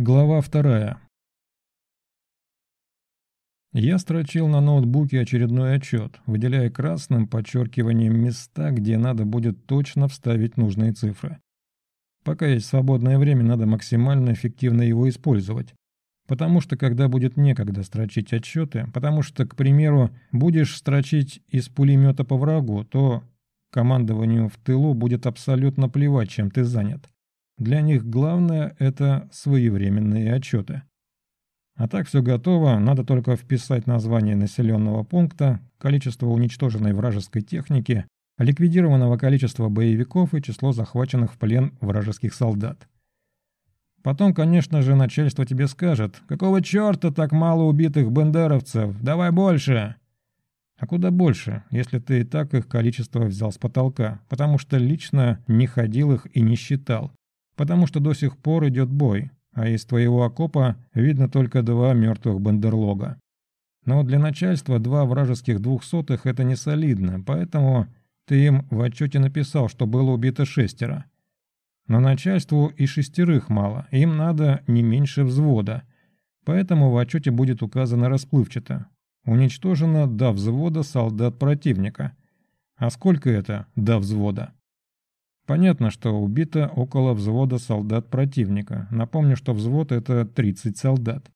Глава вторая. Я строчил на ноутбуке очередной отчет, выделяя красным подчеркиванием места, где надо будет точно вставить нужные цифры. Пока есть свободное время, надо максимально эффективно его использовать. Потому что когда будет некогда строчить отчеты, потому что, к примеру, будешь строчить из пулемета по врагу, то командованию в тылу будет абсолютно плевать, чем ты занят. Для них главное – это своевременные отчеты. А так все готово, надо только вписать название населенного пункта, количество уничтоженной вражеской техники, ликвидированного количества боевиков и число захваченных в плен вражеских солдат. Потом, конечно же, начальство тебе скажет, какого черта так мало убитых бендеровцев, давай больше. А куда больше, если ты и так их количество взял с потолка, потому что лично не ходил их и не считал потому что до сих пор идет бой, а из твоего окопа видно только два мертвых бандерлога. Но для начальства два вражеских двухсотых – это не солидно, поэтому ты им в отчете написал, что было убито шестеро. Но начальству и шестерых мало, им надо не меньше взвода, поэтому в отчете будет указано расплывчато. Уничтожено до взвода солдат противника. А сколько это до взвода? Понятно, что убито около взвода солдат противника. Напомню, что взвод — это 30 солдат.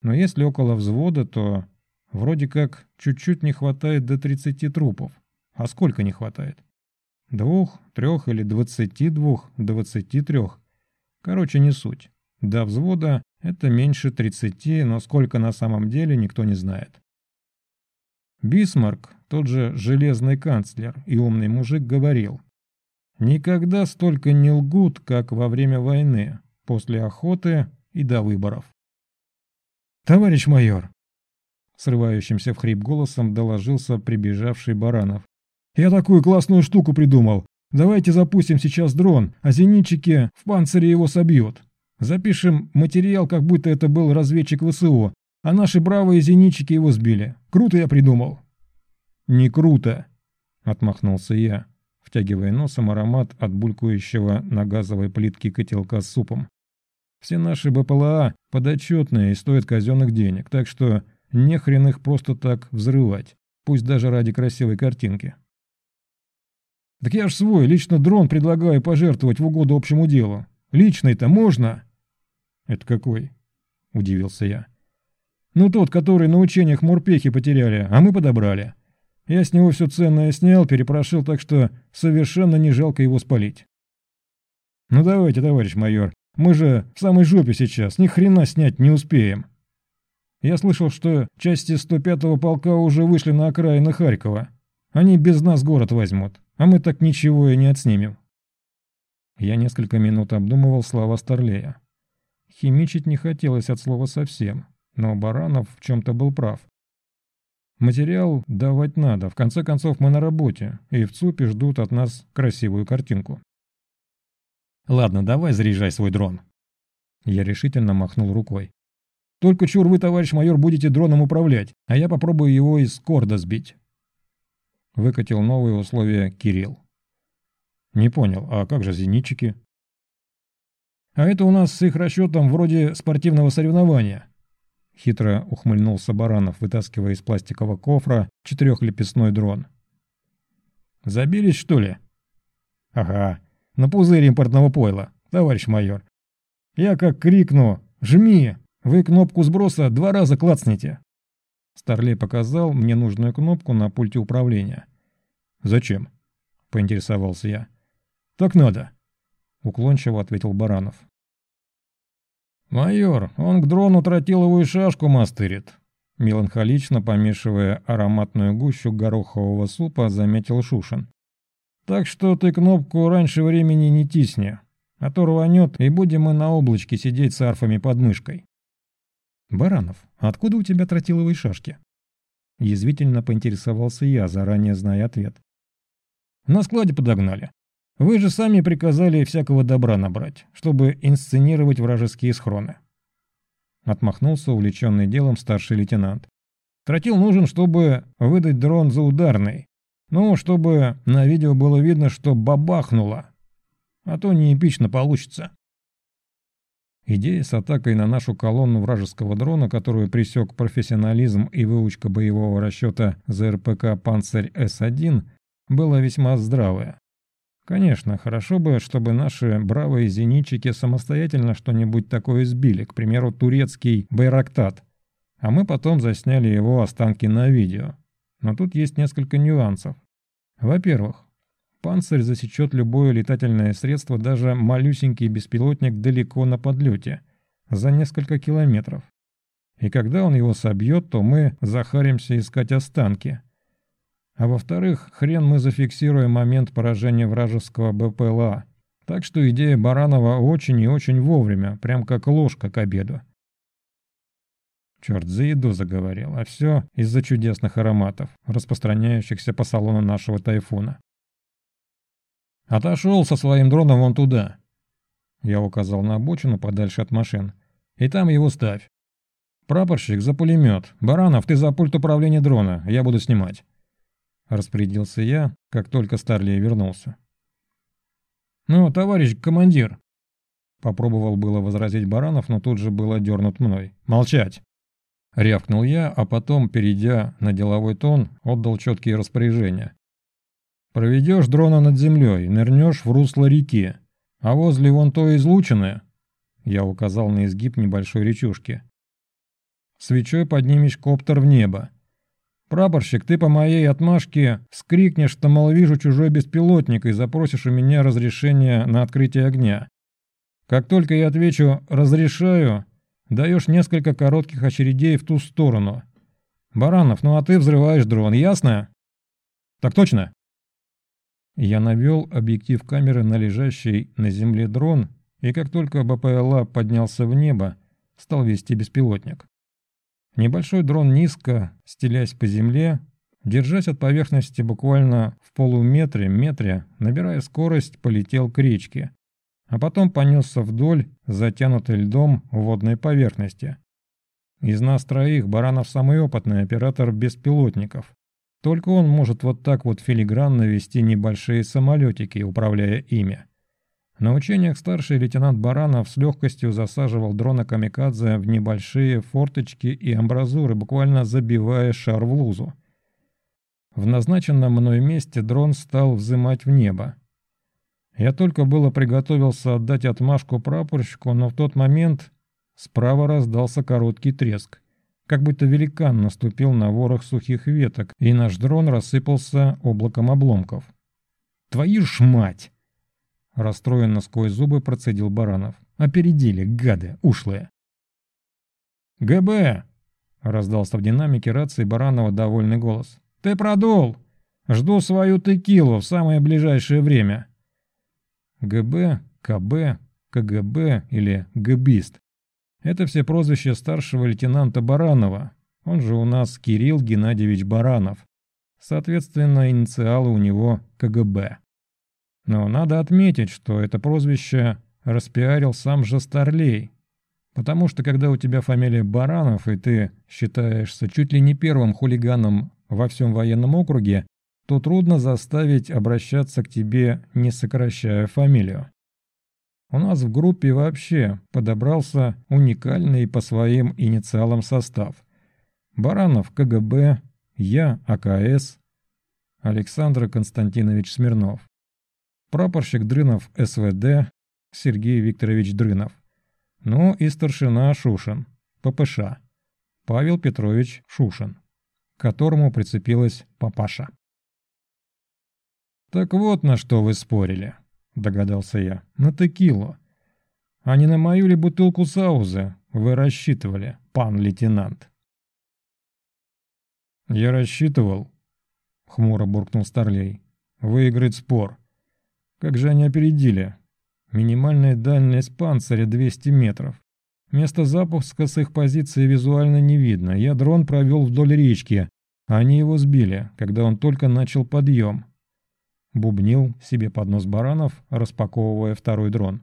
Но если около взвода, то вроде как чуть-чуть не хватает до 30 трупов. А сколько не хватает? Двух, трех или двадцати двух, двадцати трех. Короче, не суть. До взвода это меньше 30, но сколько на самом деле никто не знает. Бисмарк, тот же железный канцлер и умный мужик, говорил – Никогда столько не лгут, как во время войны, после охоты и до выборов. «Товарищ майор!» Срывающимся в хрип голосом доложился прибежавший Баранов. «Я такую классную штуку придумал. Давайте запустим сейчас дрон, а зенитчики в панцире его собьют. Запишем материал, как будто это был разведчик ВСО, а наши бравые зенитчики его сбили. Круто я придумал». «Не круто», — отмахнулся я втягивая носом аромат от булькающего на газовой плитке котелка с супом. «Все наши БПЛА подотчетные и стоят казенных денег, так что не хрен их просто так взрывать, пусть даже ради красивой картинки». «Так я ж свой, лично дрон предлагаю пожертвовать в угоду общему делу. Личный-то можно?» «Это какой?» – удивился я. «Ну тот, который на учениях морпехи потеряли, а мы подобрали. Я с него все ценное снял, перепрошил, так что совершенно не жалко его спалить. Ну давайте, товарищ майор, мы же в самой жопе сейчас, ни хрена снять не успеем. Я слышал, что части 105-го полка уже вышли на окраины Харькова. Они без нас город возьмут, а мы так ничего и не отснимем. Я несколько минут обдумывал слова Старлея. Химичить не хотелось от слова совсем, но Баранов в чем-то был прав. Материал давать надо, в конце концов мы на работе, и в ЦУПе ждут от нас красивую картинку. Ладно, давай заряжай свой дрон. Я решительно махнул рукой. Только чур вы, товарищ майор, будете дроном управлять, а я попробую его из корда сбить. Выкатил новые условия Кирилл. Не понял, а как же зенитчики? А это у нас с их расчетом вроде спортивного соревнования. Хитро ухмыльнулся Баранов, вытаскивая из пластикового кофра четырехлепестной дрон. «Забились, что ли?» «Ага, на пузырь импортного пойла, товарищ майор. Я как крикну «Жми!» Вы кнопку сброса два раза клацните. Старлей показал мне нужную кнопку на пульте управления. «Зачем?» – поинтересовался я. «Так надо», – уклончиво ответил Баранов. «Майор, он к дрону тротиловую шашку мастырит», — меланхолично помешивая ароматную гущу горохового супа, заметил Шушин. «Так что ты кнопку раньше времени не тисни, а то рванет, и будем мы на облачке сидеть с арфами под мышкой». «Баранов, откуда у тебя тротиловые шашки?» Язвительно поинтересовался я, заранее зная ответ. «На складе подогнали. Вы же сами приказали всякого добра набрать, чтобы инсценировать вражеские схроны. Отмахнулся увлеченный делом старший лейтенант. Тротил нужен, чтобы выдать дрон за ударный. Ну, чтобы на видео было видно, что бабахнуло. А то не эпично получится. Идея с атакой на нашу колонну вражеского дрона, которую пресек профессионализм и выучка боевого расчета ЗРПК «Панцирь С-1», была весьма здравая. Конечно, хорошо бы, чтобы наши бравые зенитчики самостоятельно что-нибудь такое сбили, к примеру, турецкий «Байрактат», а мы потом засняли его останки на видео. Но тут есть несколько нюансов. Во-первых, Панцирь засечет любое летательное средство, даже малюсенький беспилотник далеко на подлете, за несколько километров. И когда он его собьет, то мы захаримся искать останки. А во-вторых, хрен мы зафиксируем момент поражения вражеского БПЛА. Так что идея Баранова очень и очень вовремя, прям как ложка к обеду. Черт, за еду заговорил, а все из-за чудесных ароматов, распространяющихся по салону нашего тайфуна. «Отошел со своим дроном вон туда». Я указал на обочину подальше от машин. «И там его ставь. Прапорщик за пулемет. Баранов, ты за пульт управления дрона. Я буду снимать». Распорядился я, как только Старлей вернулся. «Ну, товарищ командир!» Попробовал было возразить Баранов, но тут же был одернут мной. «Молчать!» Рявкнул я, а потом, перейдя на деловой тон, отдал четкие распоряжения. Проведешь дрона над землей, нырнешь в русло реки, а возле вон той излучины, я указал на изгиб небольшой речушки, свечой поднимешь коптер в небо. Прапорщик, ты по моей отмашке скрикнешь, что, мол, вижу чужой беспилотник и запросишь у меня разрешение на открытие огня. Как только я отвечу «разрешаю», даешь несколько коротких очередей в ту сторону. Баранов, ну а ты взрываешь дрон, ясно? Так точно? Я навел объектив камеры на лежащий на земле дрон, и как только БПЛА поднялся в небо, стал вести беспилотник. Небольшой дрон низко, стелясь по земле, держась от поверхности буквально в полуметре, метре, набирая скорость, полетел к речке, а потом понесся вдоль затянутой льдом водной поверхности. Из нас троих Баранов самый опытный оператор беспилотников, только он может вот так вот филигранно вести небольшие самолетики, управляя ими. На учениях старший лейтенант Баранов с легкостью засаживал дрона Камикадзе в небольшие форточки и амбразуры, буквально забивая шар в лузу. В назначенном мной месте дрон стал взымать в небо. Я только было приготовился отдать отмашку прапорщику, но в тот момент справа раздался короткий треск как будто великан наступил на ворох сухих веток, и наш дрон рассыпался облаком обломков. «Твою ж мать!» Расстроенно сквозь зубы процедил Баранов. «Опередили, гады, ушлые!» «ГБ!» — раздался в динамике рации Баранова довольный голос. «Ты продул! Жду свою текилу в самое ближайшее время!» ГБ, КБ, КГБ или ГБИСТ это все прозвища старшего лейтенанта Баранова, он же у нас Кирилл Геннадьевич Баранов. Соответственно, инициалы у него КГБ. Но надо отметить, что это прозвище распиарил сам же Старлей. Потому что когда у тебя фамилия Баранов, и ты считаешься чуть ли не первым хулиганом во всем военном округе, то трудно заставить обращаться к тебе, не сокращая фамилию. У нас в группе вообще подобрался уникальный по своим инициалам состав. Баранов КГБ, я АКС, Александр Константинович Смирнов. Прапорщик Дрынов СВД, Сергей Викторович Дрынов. Ну и старшина Шушин, ППШ, Павел Петрович Шушин, к которому прицепилась папаша. Так вот на что вы спорили догадался я. «На текилу. А не на мою ли бутылку саузы вы рассчитывали, пан лейтенант?» «Я рассчитывал», — хмуро буркнул Старлей, — «выиграть спор. Как же они опередили? Минимальная дальность панциря 200 метров. Место запуска с их позиции визуально не видно. Я дрон провел вдоль речки, они его сбили, когда он только начал подъем. Бубнил себе под нос Баранов, распаковывая второй дрон.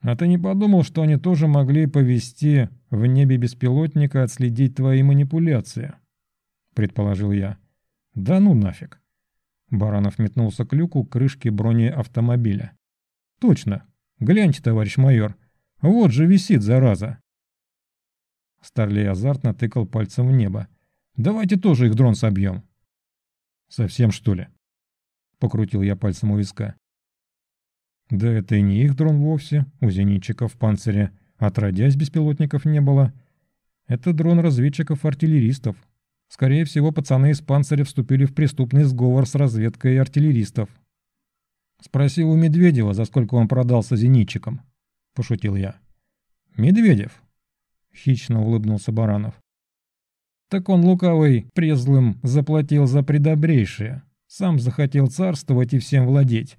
«А ты не подумал, что они тоже могли повести в небе беспилотника отследить твои манипуляции?» Предположил я. «Да ну нафиг!» Баранов метнулся к люку крышки бронеавтомобиля. «Точно! Гляньте, товарищ майор, вот же висит, зараза!» Старлей азартно тыкал пальцем в небо. «Давайте тоже их дрон собьем». «Совсем, что ли?» Покрутил я пальцем у виска. «Да это и не их дрон вовсе, у зенитчиков в панцире отродясь беспилотников не было. Это дрон разведчиков-артиллеристов. Скорее всего, пацаны из панциря вступили в преступный сговор с разведкой артиллеристов. Спросил у Медведева, за сколько он продался зенитчикам. Пошутил я. «Медведев?» Хищно улыбнулся Баранов. «Так он лукавый, презлым, заплатил за предобрейшее. Сам захотел царствовать и всем владеть.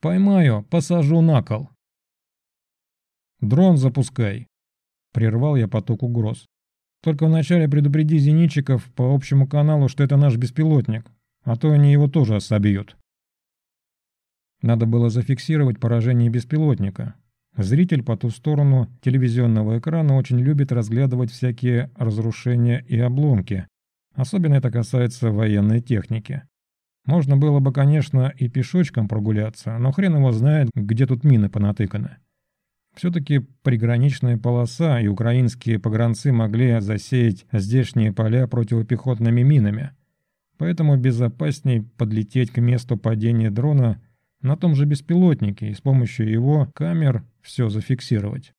Поймаю, посажу на кол». «Дрон запускай!» Прервал я поток угроз. «Только вначале предупреди зенитчиков по общему каналу, что это наш беспилотник, а то они его тоже собьют». Надо было зафиксировать поражение беспилотника. Зритель по ту сторону телевизионного экрана очень любит разглядывать всякие разрушения и обломки. Особенно это касается военной техники. Можно было бы, конечно, и пешочком прогуляться, но хрен его знает, где тут мины понатыканы. Все-таки приграничная полоса и украинские погранцы могли засеять здешние поля противопехотными минами. Поэтому безопасней подлететь к месту падения дрона на том же беспилотнике и с помощью его камер все зафиксировать.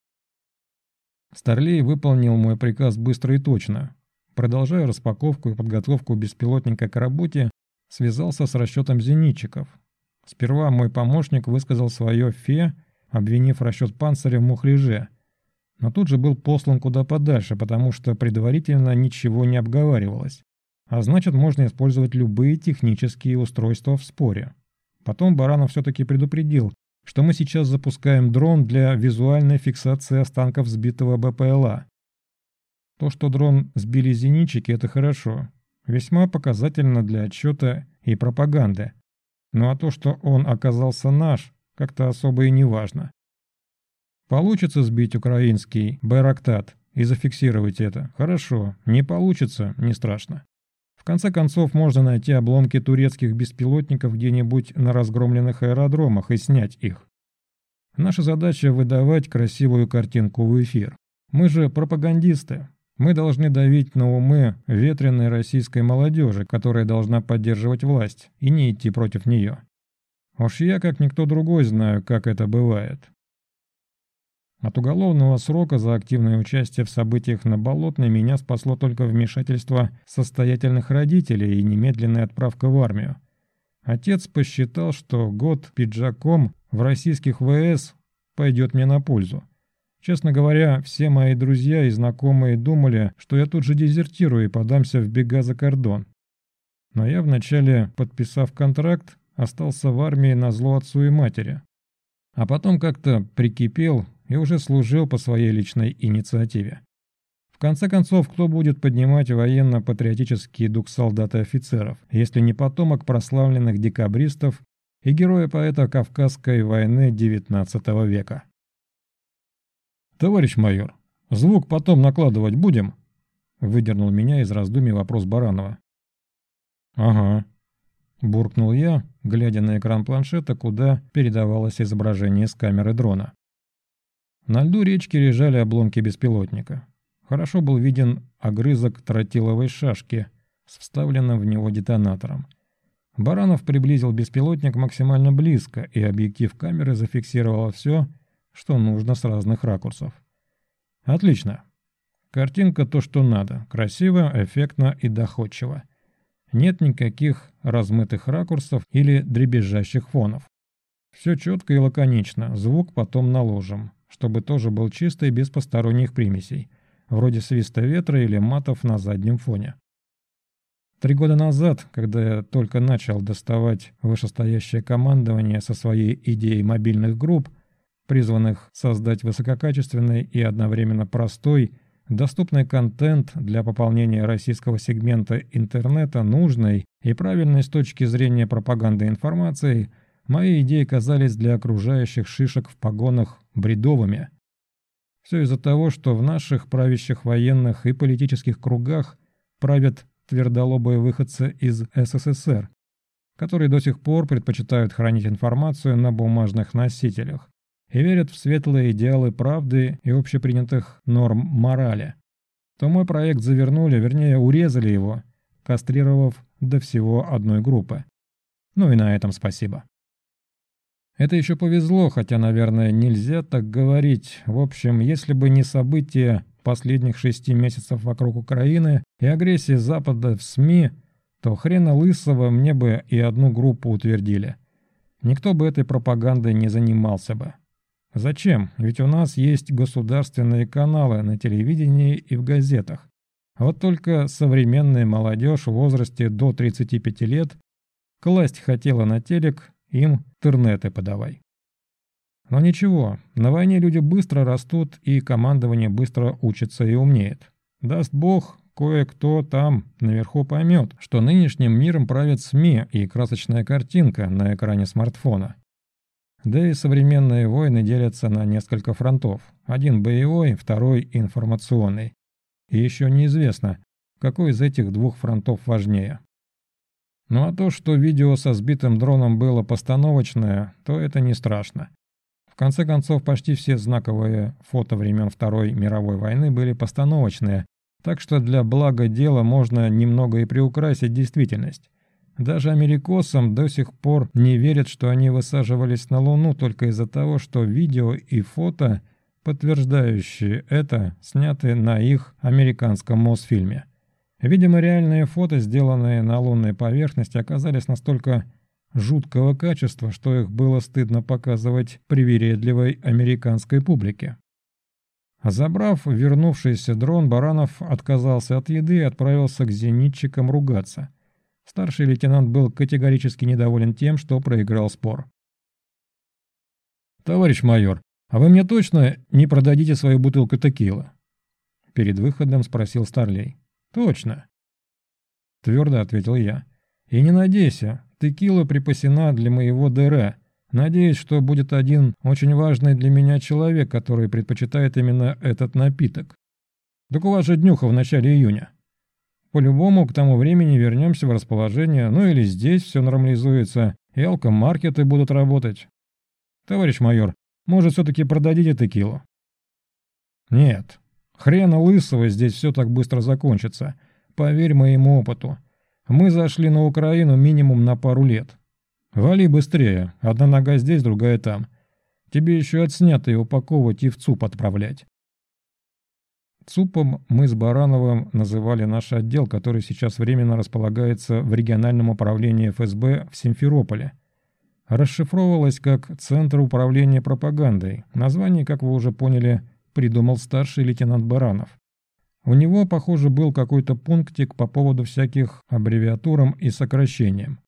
Старлей выполнил мой приказ быстро и точно. Продолжая распаковку и подготовку беспилотника к работе, связался с расчетом зенитчиков. Сперва мой помощник высказал свое «фе», обвинив расчет панциря в мухляже, но тут же был послан куда подальше, потому что предварительно ничего не обговаривалось. А значит, можно использовать любые технические устройства в споре. Потом Баранов все-таки предупредил, что мы сейчас запускаем дрон для визуальной фиксации останков сбитого БПЛА. То, что дрон сбили зенитчики, это хорошо. Весьма показательно для отчета и пропаганды. Ну а то, что он оказался наш, как-то особо и не важно. Получится сбить украинский Байрактат и зафиксировать это? Хорошо. Не получится? Не страшно. В конце концов, можно найти обломки турецких беспилотников где-нибудь на разгромленных аэродромах и снять их. Наша задача – выдавать красивую картинку в эфир. Мы же пропагандисты. Мы должны давить на умы ветреной российской молодежи, которая должна поддерживать власть, и не идти против нее. Уж я, как никто другой, знаю, как это бывает. От уголовного срока за активное участие в событиях на Болотной меня спасло только вмешательство состоятельных родителей и немедленная отправка в армию. Отец посчитал, что год пиджаком в российских ВС пойдет мне на пользу. Честно говоря, все мои друзья и знакомые думали, что я тут же дезертирую и подамся в бега за кордон. Но я вначале, подписав контракт, остался в армии на зло отцу и матери. А потом как-то прикипел и уже служил по своей личной инициативе. В конце концов, кто будет поднимать военно-патриотический дух солдат и офицеров, если не потомок прославленных декабристов и героя-поэта Кавказской войны XIX века? «Товарищ майор, звук потом накладывать будем?» Выдернул меня из раздумий вопрос Баранова. «Ага», – буркнул я, глядя на экран планшета, куда передавалось изображение с камеры дрона. На льду речки лежали обломки беспилотника. Хорошо был виден огрызок тротиловой шашки с вставленным в него детонатором. Баранов приблизил беспилотник максимально близко, и объектив камеры зафиксировал все, что нужно с разных ракурсов. Отлично. Картинка то, что надо. Красиво, эффектно и доходчиво. Нет никаких размытых ракурсов или дребезжащих фонов. Все четко и лаконично, звук потом наложим чтобы тоже был чистый без посторонних примесей, вроде свиста ветра или матов на заднем фоне. Три года назад, когда я только начал доставать вышестоящее командование со своей идеей мобильных групп, призванных создать высококачественный и одновременно простой, доступный контент для пополнения российского сегмента интернета нужной и правильной с точки зрения пропаганды информацией, Мои идеи казались для окружающих шишек в погонах бредовыми. Все из-за того, что в наших правящих военных и политических кругах правят твердолобые выходцы из СССР, которые до сих пор предпочитают хранить информацию на бумажных носителях и верят в светлые идеалы правды и общепринятых норм морали, то мой проект завернули, вернее урезали его, кастрировав до всего одной группы. Ну и на этом спасибо. Это еще повезло, хотя, наверное, нельзя так говорить. В общем, если бы не события последних шести месяцев вокруг Украины и агрессия Запада в СМИ, то хрена лысого мне бы и одну группу утвердили. Никто бы этой пропагандой не занимался бы. Зачем? Ведь у нас есть государственные каналы на телевидении и в газетах. Вот только современная молодежь в возрасте до 35 лет класть хотела на телек, им интернеты подавай. Но ничего, на войне люди быстро растут и командование быстро учится и умеет. Даст бог, кое-кто там наверху поймет, что нынешним миром правят СМИ и красочная картинка на экране смартфона. Да и современные войны делятся на несколько фронтов. Один боевой, второй информационный. И еще неизвестно, какой из этих двух фронтов важнее. Ну а то, что видео со сбитым дроном было постановочное, то это не страшно. В конце концов, почти все знаковые фото времен Второй мировой войны были постановочные, так что для блага дела можно немного и приукрасить действительность. Даже америкосам до сих пор не верят, что они высаживались на Луну только из-за того, что видео и фото, подтверждающие это, сняты на их американском Мосфильме. Видимо, реальные фото, сделанные на лунной поверхности, оказались настолько жуткого качества, что их было стыдно показывать привередливой американской публике. Забрав вернувшийся дрон, Баранов отказался от еды и отправился к зенитчикам ругаться – Старший лейтенант был категорически недоволен тем, что проиграл спор. «Товарищ майор, а вы мне точно не продадите свою бутылку текила?» Перед выходом спросил Старлей. «Точно», — твердо ответил я. «И не надейся, текила припасена для моего ДР. Надеюсь, что будет один очень важный для меня человек, который предпочитает именно этот напиток. Так у вас же днюха в начале июня». По-любому к тому времени вернемся в расположение, ну или здесь все нормализуется, и алкомаркеты будут работать. Товарищ майор, может, все-таки продадите текилу? Нет. Хрена лысого здесь все так быстро закончится. Поверь моему опыту. Мы зашли на Украину минимум на пару лет. Вали быстрее. Одна нога здесь, другая там. Тебе еще отснятые упаковывать и в ЦУП отправлять. ЦУПом мы с Барановым называли наш отдел, который сейчас временно располагается в региональном управлении ФСБ в Симферополе. Расшифровывалось как «Центр управления пропагандой». Название, как вы уже поняли, придумал старший лейтенант Баранов. У него, похоже, был какой-то пунктик по поводу всяких аббревиатурам и сокращениям.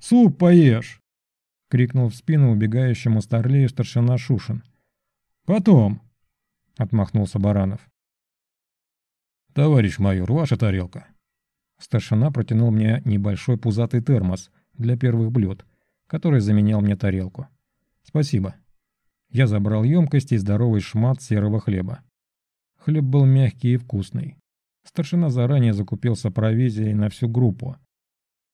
«Суп поешь!» — крикнул в спину убегающему старлею старшина Шушин. «Потом!» — отмахнулся Баранов. «Товарищ майор, ваша тарелка». Старшина протянул мне небольшой пузатый термос для первых блюд, который заменял мне тарелку. «Спасибо». Я забрал емкость и здоровый шмат серого хлеба. Хлеб был мягкий и вкусный. Старшина заранее закупился провизией на всю группу.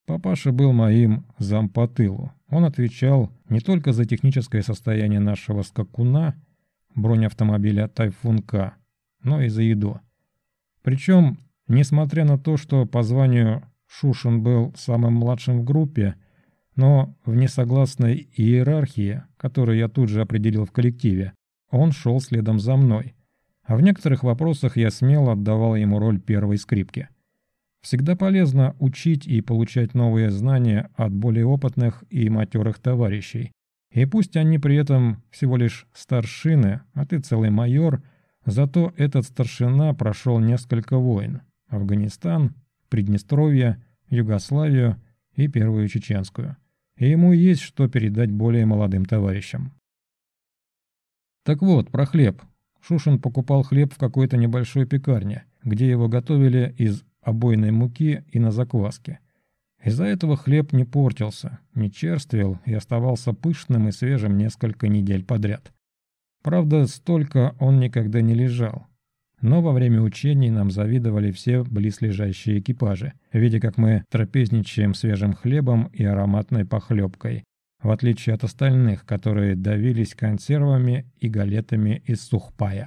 Папаша был моим зам по тылу. Он отвечал не только за техническое состояние нашего скакуна, бронеавтомобиля «Тайфун К», но и за еду. Причем, несмотря на то, что по званию Шушин был самым младшим в группе, но в несогласной иерархии, которую я тут же определил в коллективе, он шел следом за мной. А в некоторых вопросах я смело отдавал ему роль первой скрипки. Всегда полезно учить и получать новые знания от более опытных и матерых товарищей, и пусть они при этом всего лишь старшины, а ты целый майор, зато этот старшина прошел несколько войн. Афганистан, Приднестровье, Югославию и Первую Чеченскую. И ему есть что передать более молодым товарищам. Так вот, про хлеб. Шушин покупал хлеб в какой-то небольшой пекарне, где его готовили из обойной муки и на закваске. Из-за этого хлеб не портился, не черствел и оставался пышным и свежим несколько недель подряд. Правда, столько он никогда не лежал. Но во время учений нам завидовали все близлежащие экипажи, видя, как мы трапезничаем свежим хлебом и ароматной похлебкой, в отличие от остальных, которые давились консервами и галетами из сухпая.